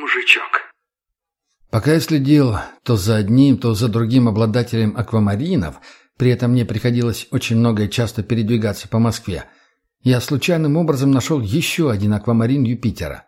мужичок. Пока я следил то за одним, то за другим обладателем аквамаринов, при этом мне приходилось очень много и часто передвигаться по Москве, я случайным образом нашел еще один аквамарин Юпитера.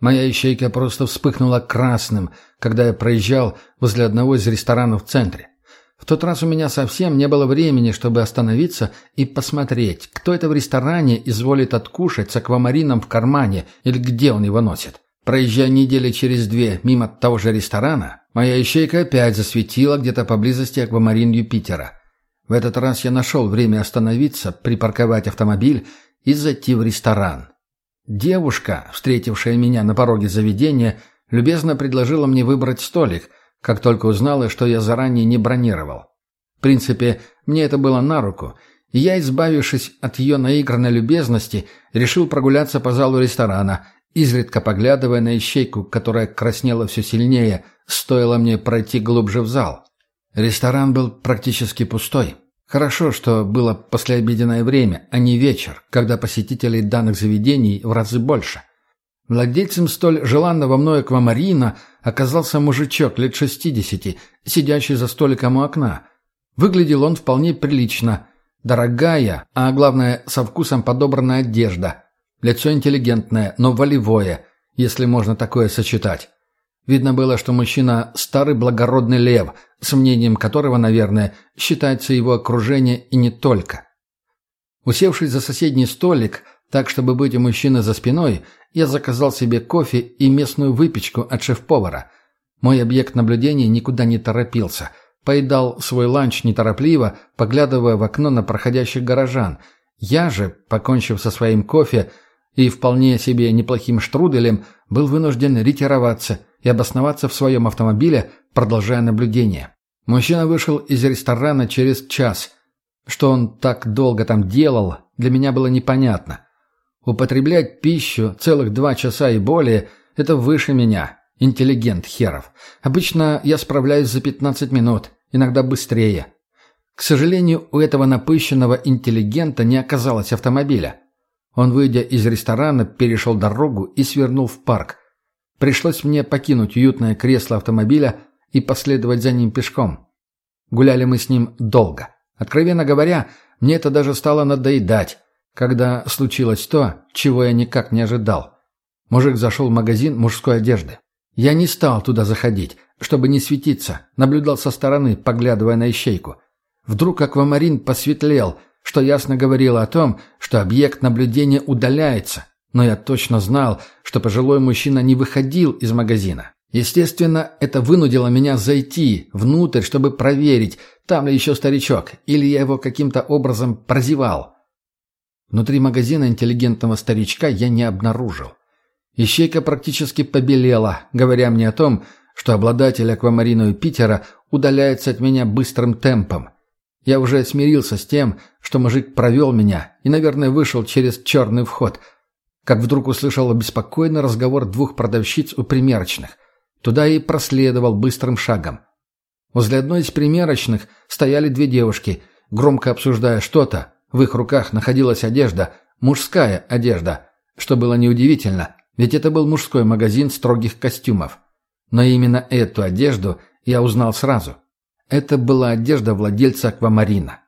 Моя ищейка просто вспыхнула красным, когда я проезжал возле одного из ресторанов в центре. В тот раз у меня совсем не было времени, чтобы остановиться и посмотреть, кто это в ресторане изволит откушать с аквамарином в кармане или где он его носит. Проезжая недели через две мимо того же ресторана, моя ищейка опять засветила где-то поблизости аквамарин Юпитера. В этот раз я нашел время остановиться, припарковать автомобиль и зайти в ресторан. Девушка, встретившая меня на пороге заведения, любезно предложила мне выбрать столик, как только узнала, что я заранее не бронировал. В принципе, мне это было на руку, и я, избавившись от ее наигранной любезности, решил прогуляться по залу ресторана, изредка поглядывая на ищейку, которая краснела все сильнее, стоило мне пройти глубже в зал. Ресторан был практически пустой. Хорошо, что было послеобеденное время, а не вечер, когда посетителей данных заведений в разы больше. Владельцем столь желанного мною аквамарина оказался мужичок лет шестидесяти, сидящий за столиком у окна. Выглядел он вполне прилично. Дорогая, а главное, со вкусом подобранная одежда. Лицо интеллигентное, но волевое, если можно такое сочетать. Видно было, что мужчина – старый благородный лев, с мнением которого, наверное, считается его окружение и не только. Усевшись за соседний столик, так, чтобы быть у мужчины за спиной, я заказал себе кофе и местную выпечку от шеф-повара. Мой объект наблюдения никуда не торопился. Поедал свой ланч неторопливо, поглядывая в окно на проходящих горожан. Я же, покончив со своим кофе и вполне себе неплохим штруделем, был вынужден ретироваться – и обосноваться в своем автомобиле, продолжая наблюдение. Мужчина вышел из ресторана через час. Что он так долго там делал, для меня было непонятно. Употреблять пищу целых два часа и более – это выше меня, интеллигент херов. Обычно я справляюсь за 15 минут, иногда быстрее. К сожалению, у этого напыщенного интеллигента не оказалось автомобиля. Он, выйдя из ресторана, перешел дорогу и свернул в парк – Пришлось мне покинуть уютное кресло автомобиля и последовать за ним пешком. Гуляли мы с ним долго. Откровенно говоря, мне это даже стало надоедать, когда случилось то, чего я никак не ожидал. Мужик зашел в магазин мужской одежды. Я не стал туда заходить, чтобы не светиться, наблюдал со стороны, поглядывая на ищейку. Вдруг аквамарин посветлел, что ясно говорило о том, что объект наблюдения удаляется, но я точно знал, что пожилой мужчина не выходил из магазина. Естественно, это вынудило меня зайти внутрь, чтобы проверить, там ли еще старичок, или я его каким-то образом прозевал. Внутри магазина интеллигентного старичка я не обнаружил. Ищейка практически побелела, говоря мне о том, что обладатель аквамарина Питера удаляется от меня быстрым темпом. Я уже смирился с тем, что мужик провел меня и, наверное, вышел через черный вход – как вдруг услышал беспокойный разговор двух продавщиц у примерочных. Туда и проследовал быстрым шагом. Возле одной из примерочных стояли две девушки, громко обсуждая что-то. В их руках находилась одежда, мужская одежда, что было неудивительно, ведь это был мужской магазин строгих костюмов. Но именно эту одежду я узнал сразу. Это была одежда владельца аквамарина.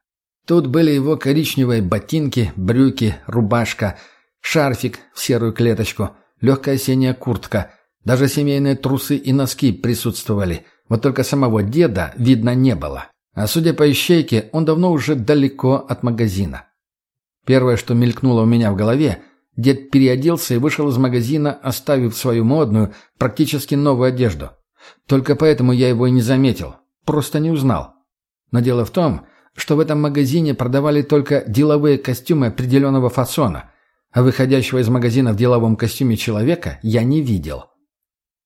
Тут были его коричневые ботинки, брюки, рубашка – Шарфик в серую клеточку, легкая осенняя куртка, даже семейные трусы и носки присутствовали. Вот только самого деда видно не было. А судя по ищейке, он давно уже далеко от магазина. Первое, что мелькнуло у меня в голове, дед переоделся и вышел из магазина, оставив свою модную, практически новую одежду. Только поэтому я его и не заметил, просто не узнал. Но дело в том, что в этом магазине продавали только деловые костюмы определенного фасона – а выходящего из магазина в деловом костюме человека я не видел.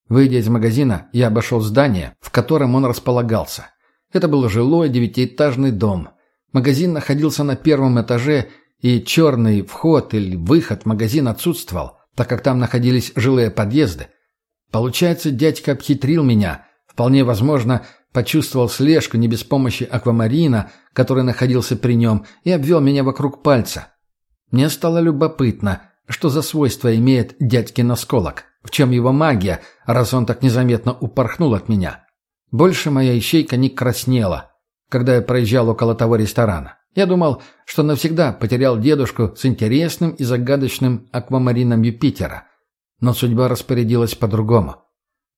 Выйдя из магазина, я обошел здание, в котором он располагался. Это был жилой девятиэтажный дом. Магазин находился на первом этаже, и черный вход или выход магазин отсутствовал, так как там находились жилые подъезды. Получается, дядька обхитрил меня. Вполне возможно, почувствовал слежку не без помощи аквамарина, который находился при нем, и обвел меня вокруг пальца. Мне стало любопытно, что за свойство имеет дядькин осколок. в чем его магия, раз он так незаметно упорхнул от меня. Больше моя ищейка не краснела, когда я проезжал около того ресторана. Я думал, что навсегда потерял дедушку с интересным и загадочным аквамарином Юпитера. Но судьба распорядилась по-другому.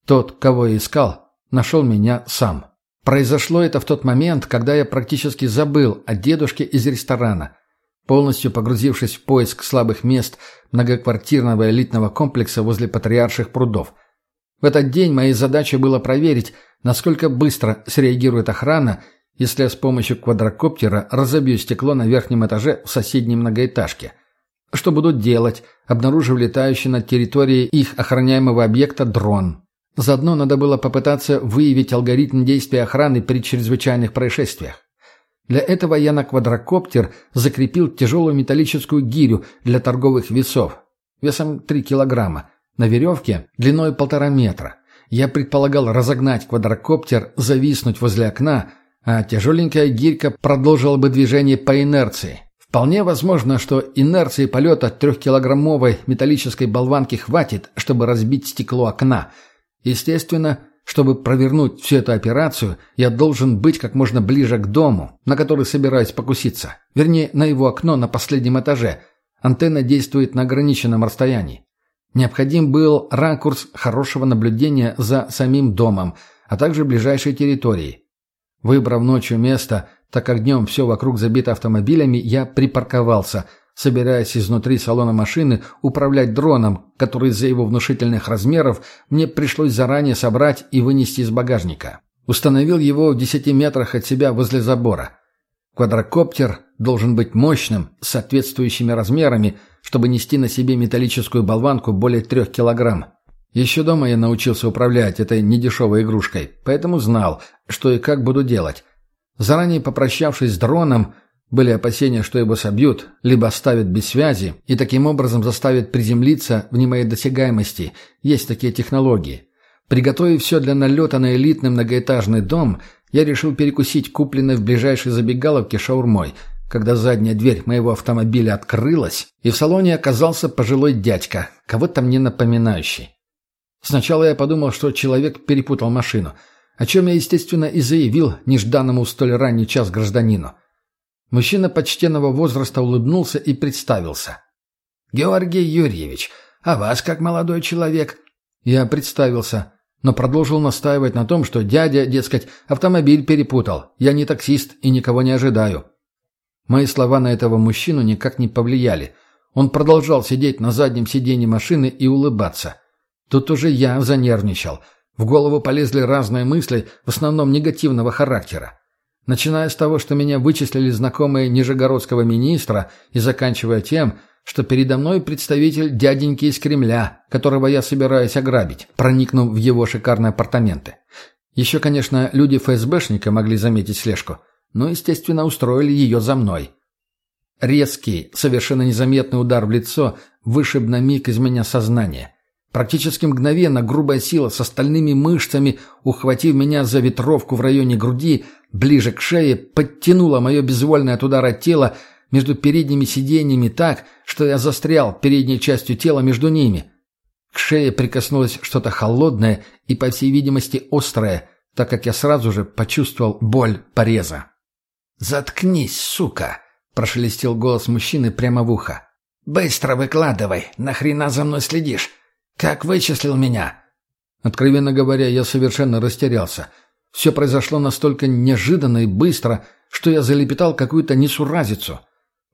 Тот, кого я искал, нашел меня сам. Произошло это в тот момент, когда я практически забыл о дедушке из ресторана, полностью погрузившись в поиск слабых мест многоквартирного элитного комплекса возле патриарших прудов. В этот день моей задачей было проверить, насколько быстро среагирует охрана если я с помощью квадрокоптера разобью стекло на верхнем этаже в соседней многоэтажке. Что будут делать, обнаружив летающий над территорией их охраняемого объекта дрон? Заодно надо было попытаться выявить алгоритм действия охраны при чрезвычайных происшествиях. Для этого я на квадрокоптер закрепил тяжелую металлическую гирю для торговых весов, весом 3 килограмма, на веревке длиной полтора метра. Я предполагал разогнать квадрокоптер, зависнуть возле окна, а тяжеленькая гирька продолжила бы движение по инерции. Вполне возможно, что инерции полета трехкилограммовой металлической болванки хватит, чтобы разбить стекло окна. Естественно, чтобы провернуть всю эту операцию, я должен быть как можно ближе к дому, на который собираюсь покуситься. Вернее, на его окно на последнем этаже. Антенна действует на ограниченном расстоянии. Необходим был ракурс хорошего наблюдения за самим домом, а также ближайшей территорией. Выбрав ночью место, так как днем все вокруг забито автомобилями, я припарковался, собираясь изнутри салона машины управлять дроном, который из-за его внушительных размеров мне пришлось заранее собрать и вынести из багажника. Установил его в десяти метрах от себя возле забора. Квадрокоптер должен быть мощным, с соответствующими размерами, чтобы нести на себе металлическую болванку более трех килограмм. Еще дома я научился управлять этой недешевой игрушкой, поэтому знал, что и как буду делать. Заранее попрощавшись с дроном, были опасения, что его собьют, либо оставят без связи, и таким образом заставят приземлиться в немоей досягаемости. Есть такие технологии. Приготовив все для налета на элитный многоэтажный дом, я решил перекусить купленной в ближайшей забегаловке шаурмой, когда задняя дверь моего автомобиля открылась, и в салоне оказался пожилой дядька, кого-то мне напоминающий. Сначала я подумал, что человек перепутал машину, о чем я, естественно, и заявил нежданному в столь ранний час гражданину. Мужчина почтенного возраста улыбнулся и представился. «Георгий Юрьевич, а вас как молодой человек?» Я представился, но продолжил настаивать на том, что дядя, дескать, автомобиль перепутал. Я не таксист и никого не ожидаю. Мои слова на этого мужчину никак не повлияли. Он продолжал сидеть на заднем сиденье машины и улыбаться. Тут уже я занервничал. В голову полезли разные мысли, в основном негативного характера. Начиная с того, что меня вычислили знакомые нижегородского министра, и заканчивая тем, что передо мной представитель дяденьки из Кремля, которого я собираюсь ограбить, проникнув в его шикарные апартаменты. Еще, конечно, люди ФСБшника могли заметить слежку, но, естественно, устроили ее за мной. Резкий, совершенно незаметный удар в лицо вышиб на миг из меня сознание. Практически мгновенно грубая сила с остальными мышцами, ухватив меня за ветровку в районе груди, ближе к шее, подтянула мое безвольное от удара тело между передними сиденьями так, что я застрял передней частью тела между ними. К шее прикоснулось что-то холодное и, по всей видимости, острое, так как я сразу же почувствовал боль пореза. «Заткнись, сука!» — прошелестел голос мужчины прямо в ухо. «Быстро выкладывай! Нахрена за мной следишь? «Как вычислил меня?» Откровенно говоря, я совершенно растерялся. Все произошло настолько неожиданно и быстро, что я залепетал какую-то несуразицу.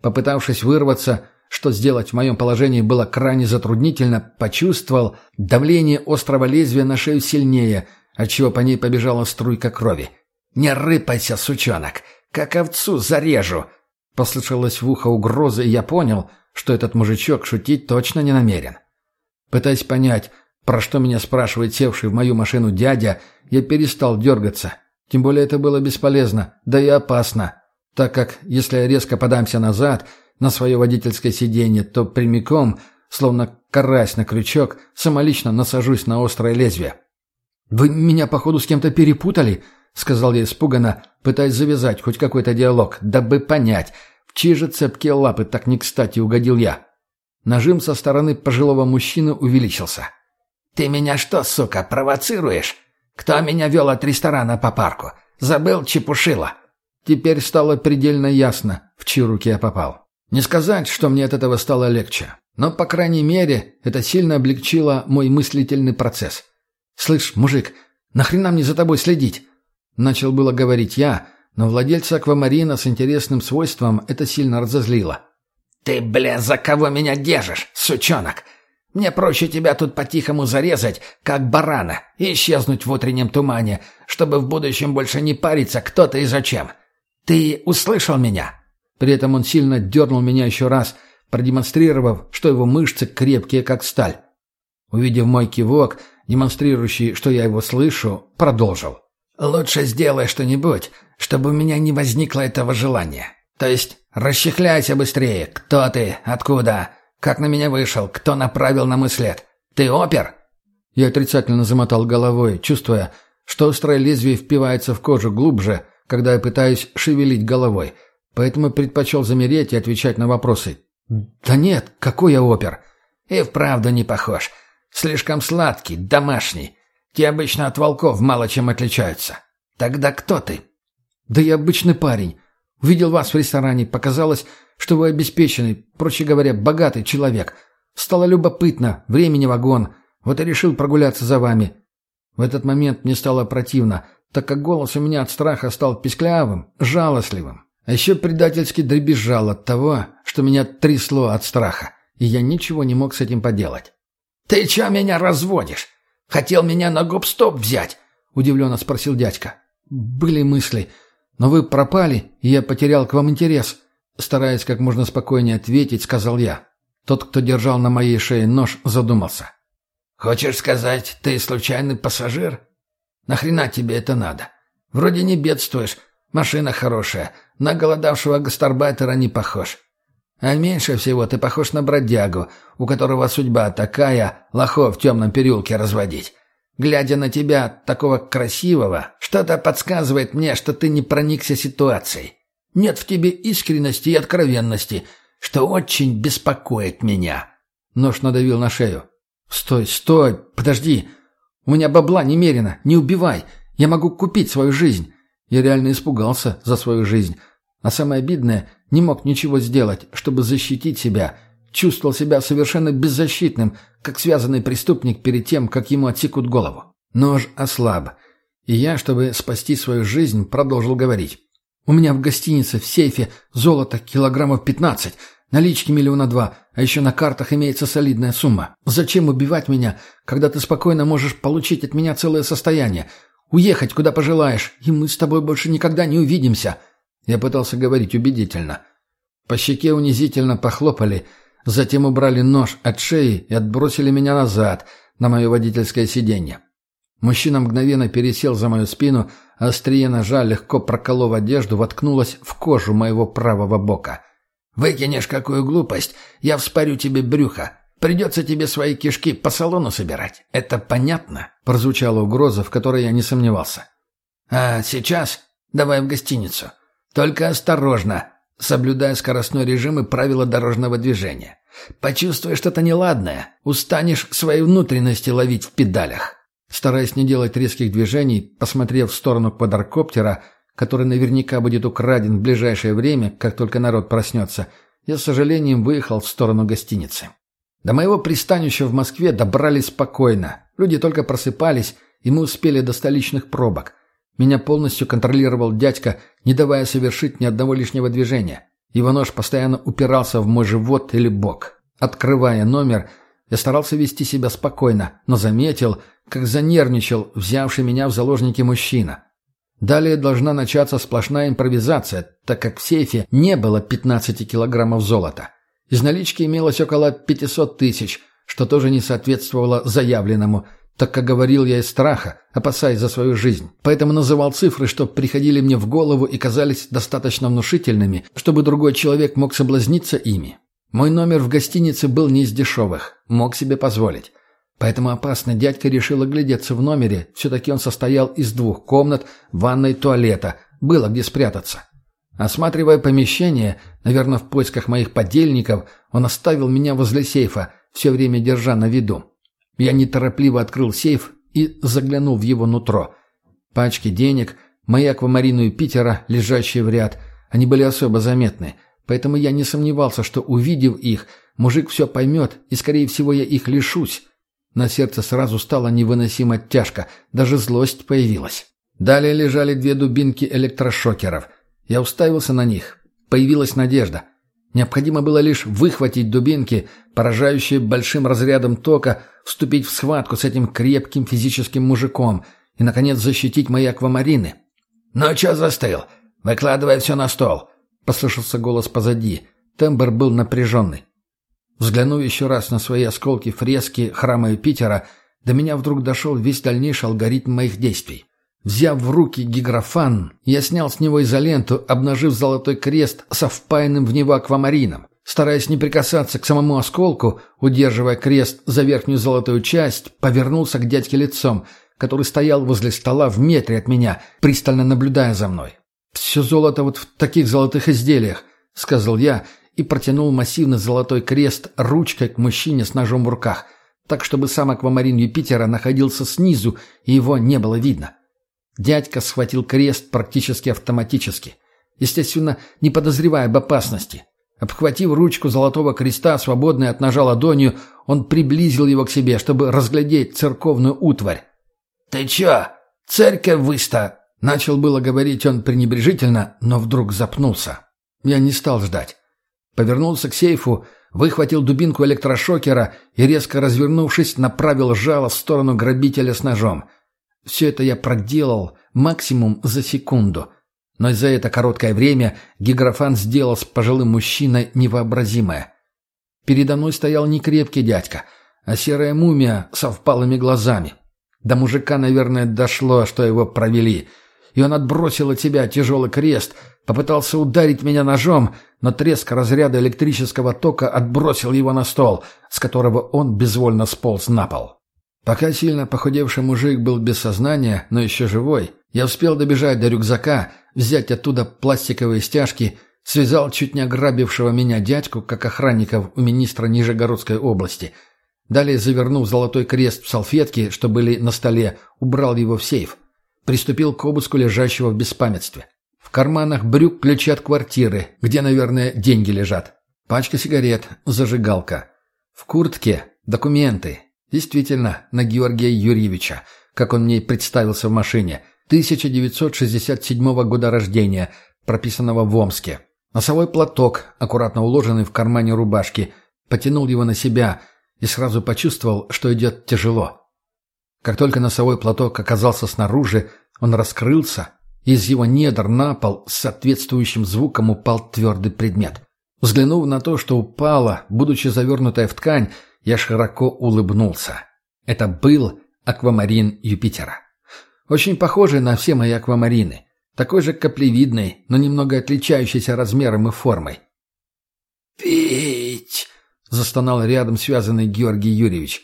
Попытавшись вырваться, что сделать в моем положении было крайне затруднительно, почувствовал давление острого лезвия на шею сильнее, отчего по ней побежала струйка крови. «Не рыпайся, сучонок! Как овцу зарежу!» Послышалась в ухо угроза, и я понял, что этот мужичок шутить точно не намерен. Пытаясь понять, про что меня спрашивает севший в мою машину дядя, я перестал дергаться. Тем более это было бесполезно, да и опасно, так как если я резко подамся назад на свое водительское сиденье, то прямиком, словно карась на крючок, самолично насажусь на острое лезвие. «Вы меня, походу, с кем-то перепутали?» — сказал я испуганно, пытаясь завязать хоть какой-то диалог, дабы понять, в чьи же цепкие лапы так не кстати угодил я. Нажим со стороны пожилого мужчины увеличился. Ты меня что, сука, провоцируешь? Кто меня вел от ресторана по парку? Забыл, чепушила?» Теперь стало предельно ясно, в чьи руки я попал. Не сказать, что мне от этого стало легче, но, по крайней мере, это сильно облегчило мой мыслительный процесс. «Слышь, мужик, нахрена мне за тобой следить?» Начал было говорить я, но владельца аквамарина с интересным свойством это сильно разозлило. «Ты, бля, за кого меня держишь, сучонок? Мне проще тебя тут по-тихому зарезать, как барана, и исчезнуть в утреннем тумане, чтобы в будущем больше не париться, кто ты и зачем. Ты услышал меня?» При этом он сильно дернул меня еще раз, продемонстрировав, что его мышцы крепкие, как сталь. Увидев мой кивок, демонстрирующий, что я его слышу, продолжил. «Лучше сделай что-нибудь, чтобы у меня не возникло этого желания. То есть расчехляйся быстрее. Кто ты? Откуда? Как на меня вышел? Кто направил на мой след? Ты опер?» Я отрицательно замотал головой, чувствуя, что острое лезвие впивается в кожу глубже, когда я пытаюсь шевелить головой – поэтому предпочел замереть и отвечать на вопросы. «Да нет, какой я опер?» «И вправду не похож. Слишком сладкий, домашний. Те обычно от волков мало чем отличаются. Тогда кто ты?» «Да я обычный парень. Увидел вас в ресторане, показалось, что вы обеспеченный, проще говоря, богатый человек. Стало любопытно, времени вагон, вот и решил прогуляться за вами». В этот момент мне стало противно, так как голос у меня от страха стал писклявым, жалостливым. А еще предательски дребезжал от того, что меня трясло от страха, и я ничего не мог с этим поделать. «Ты че меня разводишь? Хотел меня на гоп-стоп взять?» — удивленно спросил дядька. «Были мысли, но вы пропали, и я потерял к вам интерес», — стараясь как можно спокойнее ответить, сказал я. Тот, кто держал на моей шее нож, задумался. «Хочешь сказать, ты случайный пассажир? Нахрена тебе это надо? Вроде не бедствуешь, машина хорошая, на голодавшего гастарбайтера не похож. А меньше всего ты похож на бродягу, у которого судьба такая, лохов в темном переулке разводить. Глядя на тебя, такого красивого, что-то подсказывает мне, что ты не проникся ситуацией. Нет в тебе искренности и откровенности, что очень беспокоит меня». Нож надавил на шею. «Стой, стой, подожди. У меня бабла немерено, не убивай. Я могу купить свою жизнь». Я реально испугался за свою жизнь. А самое обидное, не мог ничего сделать, чтобы защитить себя. Чувствовал себя совершенно беззащитным, как связанный преступник перед тем, как ему отсекут голову. Нож ослаб. И я, чтобы спасти свою жизнь, продолжил говорить. «У меня в гостинице, в сейфе, золото килограммов пятнадцать, налички миллиона два, а еще на картах имеется солидная сумма. Зачем убивать меня, когда ты спокойно можешь получить от меня целое состояние? Уехать, куда пожелаешь, и мы с тобой больше никогда не увидимся». Я пытался говорить убедительно. По щеке унизительно похлопали, затем убрали нож от шеи и отбросили меня назад, на мое водительское сиденье. Мужчина мгновенно пересел за мою спину, а острие ножа, легко проколов одежду, воткнулось в кожу моего правого бока. «Выкинешь какую глупость, я вспорю тебе брюхо. Придется тебе свои кишки по салону собирать. Это понятно?» Прозвучала угроза, в которой я не сомневался. «А сейчас давай в гостиницу. Только осторожно, соблюдая скоростной режим и правила дорожного движения. Почувствуешь что-то неладное, устанешь свои внутренности ловить в педалях. Стараясь не делать резких движений, посмотрев в сторону квадрокоптера, который наверняка будет украден в ближайшее время, как только народ проснется, я с сожалением выехал в сторону гостиницы. До моего пристанища в Москве добрались спокойно. Люди только просыпались, и мы успели до столичных пробок. Меня полностью контролировал дядька, не давая совершить ни одного лишнего движения. Его нож постоянно упирался в мой живот или бок. Открывая номер, я старался вести себя спокойно, но заметил, как занервничал взявший меня в заложники мужчина. Далее должна начаться сплошная импровизация, так как в сейфе не было 15 килограммов золота. Из налички имелось около 500 тысяч, что тоже не соответствовало заявленному – так как говорил я из страха, опасаясь за свою жизнь. Поэтому называл цифры, что приходили мне в голову и казались достаточно внушительными, чтобы другой человек мог соблазниться ими. Мой номер в гостинице был не из дешевых, мог себе позволить. Поэтому опасный дядька решил оглядеться в номере, все-таки он состоял из двух комнат, ванной и туалета, было где спрятаться. Осматривая помещение, наверное, в поисках моих подельников, он оставил меня возле сейфа, все время держа на виду. Я неторопливо открыл сейф и заглянул в его нутро. Пачки денег, мои аквамарины Юпитера, лежащие в ряд, они были особо заметны, поэтому я не сомневался, что, увидев их, мужик все поймет, и, скорее всего, я их лишусь. На сердце сразу стало невыносимо тяжко, даже злость появилась. Далее лежали две дубинки электрошокеров. Я уставился на них. Появилась надежда. Необходимо было лишь выхватить дубинки, поражающие большим разрядом тока, вступить в схватку с этим крепким физическим мужиком и, наконец, защитить мои аквамарины. «Ну, чё застыл? Выкладывай все на стол!» — послышался голос позади. Тембр был напряженный. Взглянув еще раз на свои осколки фрески храма Юпитера, до меня вдруг дошел весь дальнейший алгоритм моих действий. Взяв в руки гиграфан, я снял с него изоленту, обнажив золотой крест со впаянным в него аквамарином. Стараясь не прикасаться к самому осколку, удерживая крест за верхнюю золотую часть, повернулся к дядьке лицом, который стоял возле стола в метре от меня, пристально наблюдая за мной. «Все золото вот в таких золотых изделиях», — сказал я и протянул массивный золотой крест ручкой к мужчине с ножом в руках, так чтобы сам аквамарин Юпитера находился снизу и его не было видно. Дядька схватил крест практически автоматически, естественно, не подозревая об опасности. Обхватив ручку золотого креста, свободной от ножа ладонью, он приблизил его к себе, чтобы разглядеть церковную утварь. «Ты чё, церковь выста?» Начал было говорить он пренебрежительно, но вдруг запнулся. Я не стал ждать. Повернулся к сейфу, выхватил дубинку электрошокера и, резко развернувшись, направил жало в сторону грабителя с ножом — все это я проделал максимум за секунду. Но за это короткое время гиграфан сделал с пожилым мужчиной невообразимое. Передо мной стоял не крепкий дядька, а серая мумия со впалыми глазами. До мужика, наверное, дошло, что его провели. И он отбросил от себя тяжелый крест, попытался ударить меня ножом, но треск разряда электрического тока отбросил его на стол, с которого он безвольно сполз на пол. Пока сильно похудевший мужик был без сознания, но еще живой, я успел добежать до рюкзака, взять оттуда пластиковые стяжки, связал чуть не ограбившего меня дядьку, как охранников у министра Нижегородской области. Далее, завернув золотой крест в салфетки, что были на столе, убрал его в сейф. Приступил к обыску лежащего в беспамятстве. В карманах брюк ключи от квартиры, где, наверное, деньги лежат. Пачка сигарет, зажигалка. В куртке документы, Действительно, на Георгия Юрьевича, как он мне представился в машине, 1967 года рождения, прописанного в Омске. Носовой платок, аккуратно уложенный в кармане рубашки, потянул его на себя и сразу почувствовал, что идет тяжело. Как только носовой платок оказался снаружи, он раскрылся, и из его недр на пол с соответствующим звуком упал твердый предмет. Взглянув на то, что упало, будучи завернутое в ткань, я широко улыбнулся. Это был аквамарин Юпитера. Очень похожий на все мои аквамарины. Такой же каплевидный, но немного отличающийся размером и формой. «Пить!» — застонал рядом связанный Георгий Юрьевич.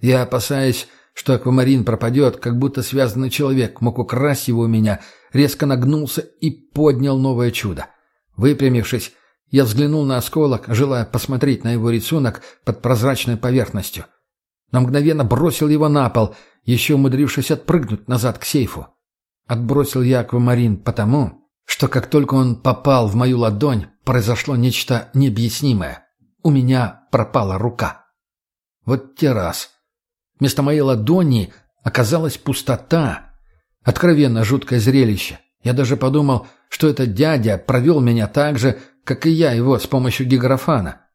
Я, опасаясь, что аквамарин пропадет, как будто связанный человек мог украсть его у меня, резко нагнулся и поднял новое чудо. Выпрямившись, я взглянул на осколок, желая посмотреть на его рисунок под прозрачной поверхностью. Но мгновенно бросил его на пол, еще умудрившись отпрыгнуть назад к сейфу. Отбросил я аквамарин потому, что как только он попал в мою ладонь, произошло нечто необъяснимое. У меня пропала рука. Вот те раз. Вместо моей ладони оказалась пустота. Откровенно жуткое зрелище. Я даже подумал, что этот дядя провел меня так же, как и я его с помощью гиграфана.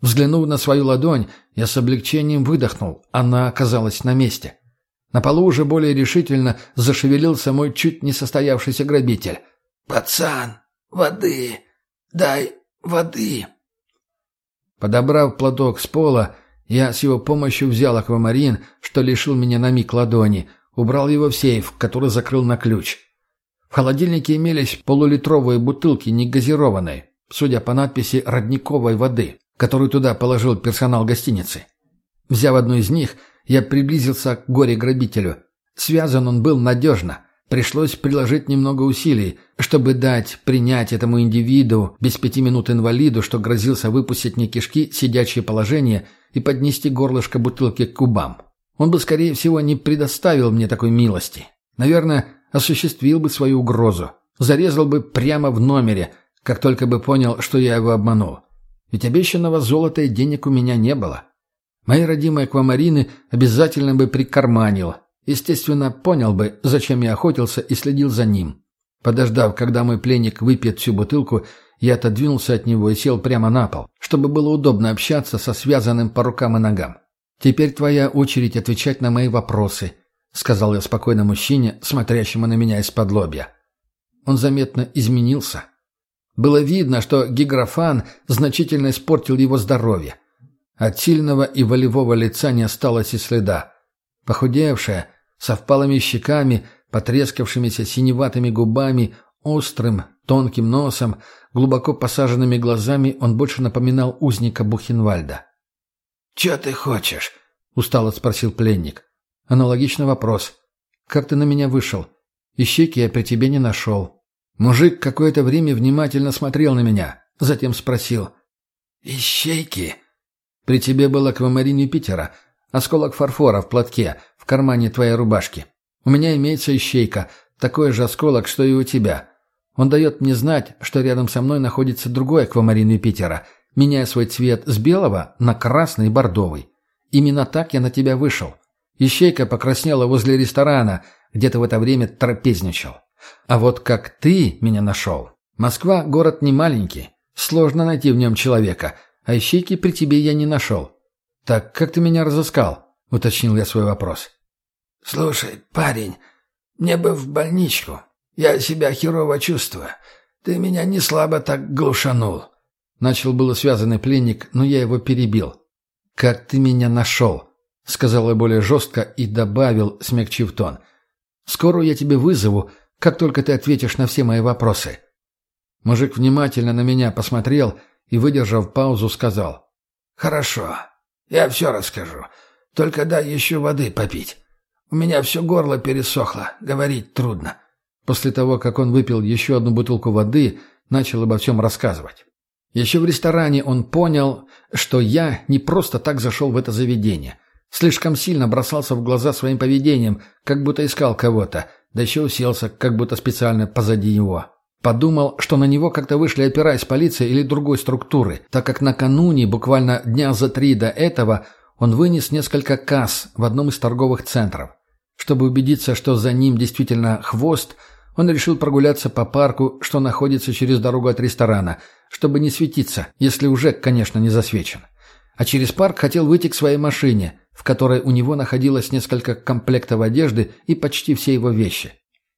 Взглянув на свою ладонь, я с облегчением выдохнул. Она оказалась на месте. На полу уже более решительно зашевелился мой чуть не состоявшийся грабитель. «Пацан, воды! Дай воды!» Подобрав платок с пола, я с его помощью взял аквамарин, что лишил меня на миг ладони, убрал его в сейф, который закрыл на ключ. В холодильнике имелись полулитровые бутылки негазированной, судя по надписи «родниковой воды», которую туда положил персонал гостиницы. Взяв одну из них, я приблизился к горе-грабителю. Связан он был надежно. Пришлось приложить немного усилий, чтобы дать принять этому индивиду без пяти минут инвалиду, что грозился выпустить мне кишки, сидячее положение и поднести горлышко бутылки к губам. он бы, скорее всего, не предоставил мне такой милости. Наверное, осуществил бы свою угрозу. Зарезал бы прямо в номере, как только бы понял, что я его обманул. Ведь обещанного золота и денег у меня не было. Мои родимые аквамарины обязательно бы прикарманил. Естественно, понял бы, зачем я охотился и следил за ним. Подождав, когда мой пленник выпьет всю бутылку, я отодвинулся от него и сел прямо на пол, чтобы было удобно общаться со связанным по рукам и ногам. «Теперь твоя очередь отвечать на мои вопросы», — сказал я спокойно мужчине, смотрящему на меня из-под лобья. Он заметно изменился. Было видно, что гиграфан значительно испортил его здоровье. От сильного и волевого лица не осталось и следа. Похудевшая, со впалыми щеками, потрескавшимися синеватыми губами, острым, тонким носом, глубоко посаженными глазами он больше напоминал узника Бухенвальда. «Че ты хочешь?» — устало спросил пленник. Аналогичный вопрос. «Как ты на меня вышел? Ищейки я при тебе не нашел». Мужик какое-то время внимательно смотрел на меня, затем спросил. «Ищейки?» «При тебе был аквамарин Юпитера, осколок фарфора в платке, в кармане твоей рубашки. У меня имеется ищейка, такой же осколок, что и у тебя. Он дает мне знать, что рядом со мной находится другой аквамарин Юпитера — меняя свой цвет с белого на красный бордовый. Именно так я на тебя вышел. Ищейка покраснела возле ресторана, где ты в это время трапезничал. А вот как ты меня нашел. Москва — город не маленький. Сложно найти в нем человека, а ищейки при тебе я не нашел. Так как ты меня разыскал? — уточнил я свой вопрос. «Слушай, парень, мне бы в больничку. Я себя херово чувствую. Ты меня не слабо так глушанул. Начал было связанный пленник, но я его перебил. «Как ты меня нашел?» — сказал я более жестко и добавил, смягчив тон. «Скоро я тебе вызову, как только ты ответишь на все мои вопросы». Мужик внимательно на меня посмотрел и, выдержав паузу, сказал. «Хорошо, я все расскажу. Только дай еще воды попить. У меня все горло пересохло, говорить трудно». После того, как он выпил еще одну бутылку воды, начал обо всем рассказывать. Еще в ресторане он понял, что я не просто так зашел в это заведение. Слишком сильно бросался в глаза своим поведением, как будто искал кого-то, да еще уселся, как будто специально позади него. Подумал, что на него как-то вышли опера из полиции или другой структуры, так как накануне, буквально дня за три до этого, он вынес несколько касс в одном из торговых центров. Чтобы убедиться, что за ним действительно хвост – он решил прогуляться по парку, что находится через дорогу от ресторана, чтобы не светиться, если уже, конечно, не засвечен. А через парк хотел выйти к своей машине, в которой у него находилось несколько комплектов одежды и почти все его вещи.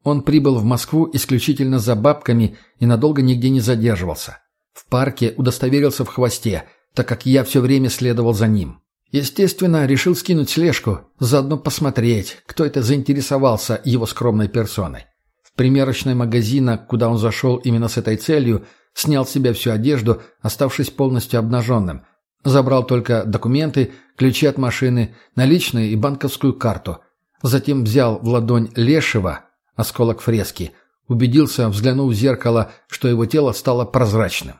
Он прибыл в Москву исключительно за бабками и надолго нигде не задерживался. В парке удостоверился в хвосте, так как я все время следовал за ним. Естественно, решил скинуть слежку, заодно посмотреть, кто это заинтересовался его скромной персоной. В примерочной магазина, куда он зашел именно с этой целью, снял с себя всю одежду, оставшись полностью обнаженным. Забрал только документы, ключи от машины, наличные и банковскую карту. Затем взял в ладонь лешего, осколок фрески, убедился, взглянув в зеркало, что его тело стало прозрачным.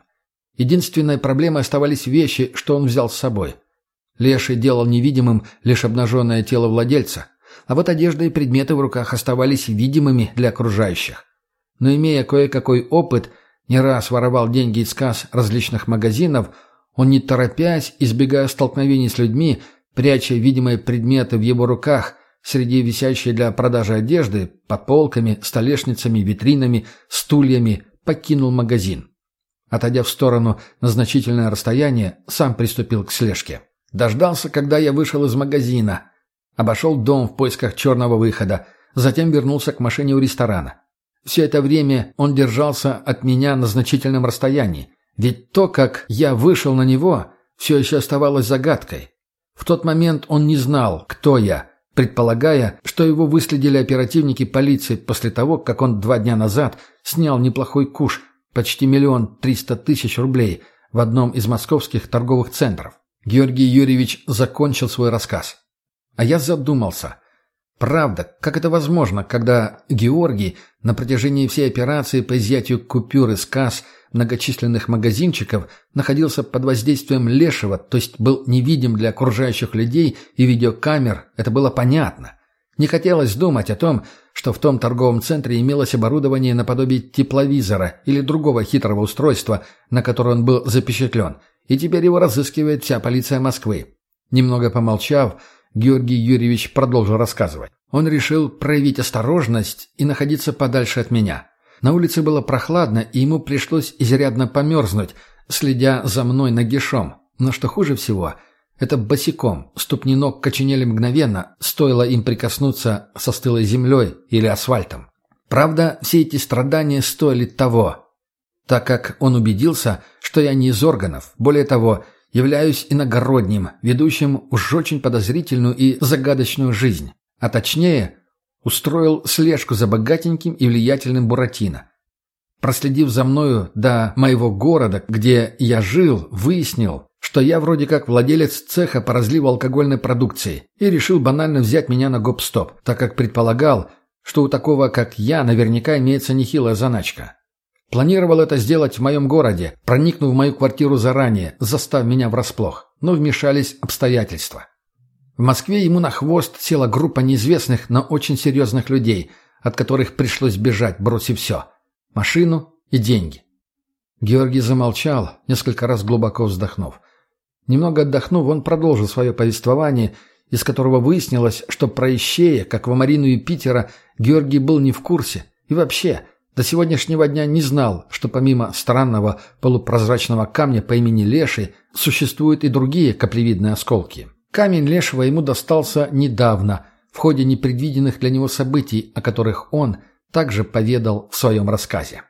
Единственной проблемой оставались вещи, что он взял с собой. Леший делал невидимым лишь обнаженное тело владельца, а вот одежда и предметы в руках оставались видимыми для окружающих. Но имея кое-какой опыт, не раз воровал деньги из касс различных магазинов, он не торопясь, избегая столкновений с людьми, пряча видимые предметы в его руках среди висящей для продажи одежды, под полками, столешницами, витринами, стульями, покинул магазин. Отойдя в сторону на значительное расстояние, сам приступил к слежке. Дождался, когда я вышел из магазина – Обошел дом в поисках черного выхода, затем вернулся к машине у ресторана. Все это время он держался от меня на значительном расстоянии, ведь то, как я вышел на него, все еще оставалось загадкой. В тот момент он не знал, кто я, предполагая, что его выследили оперативники полиции после того, как он два дня назад снял неплохой куш, почти миллион триста тысяч рублей, в одном из московских торговых центров. Георгий Юрьевич закончил свой рассказ. А я задумался. Правда, как это возможно, когда Георгий на протяжении всей операции по изъятию купюр из касс многочисленных магазинчиков находился под воздействием лешего, то есть был невидим для окружающих людей и видеокамер, это было понятно. Не хотелось думать о том, что в том торговом центре имелось оборудование наподобие тепловизора или другого хитрого устройства, на которое он был запечатлен, и теперь его разыскивает вся полиция Москвы. Немного помолчав, Георгий Юрьевич продолжил рассказывать. Он решил проявить осторожность и находиться подальше от меня. На улице было прохладно, и ему пришлось изрядно померзнуть, следя за мной нагишом. Но что хуже всего, это босиком, ступни ног коченели мгновенно, стоило им прикоснуться со стылой землей или асфальтом. Правда, все эти страдания стоили того, так как он убедился, что я не из органов. Более того, являюсь иногородним, ведущим уж очень подозрительную и загадочную жизнь. А точнее, устроил слежку за богатеньким и влиятельным Буратино. Проследив за мною до моего города, где я жил, выяснил, что я вроде как владелец цеха по разливу алкогольной продукции и решил банально взять меня на гоп-стоп, так как предполагал, что у такого, как я, наверняка имеется нехилая заначка. Планировал это сделать в моем городе, проникнув в мою квартиру заранее, застав меня врасплох. Но вмешались обстоятельства. В Москве ему на хвост села группа неизвестных, но очень серьезных людей, от которых пришлось бежать, бросив все. Машину и деньги. Георгий замолчал, несколько раз глубоко вздохнув. Немного отдохнув, он продолжил свое повествование, из которого выяснилось, что про Ищея, как в Марину и Питера, Георгий был не в курсе. И вообще, до сегодняшнего дня не знал, что помимо странного полупрозрачного камня по имени Леший существуют и другие каплевидные осколки. Камень Лешего ему достался недавно, в ходе непредвиденных для него событий, о которых он также поведал в своем рассказе.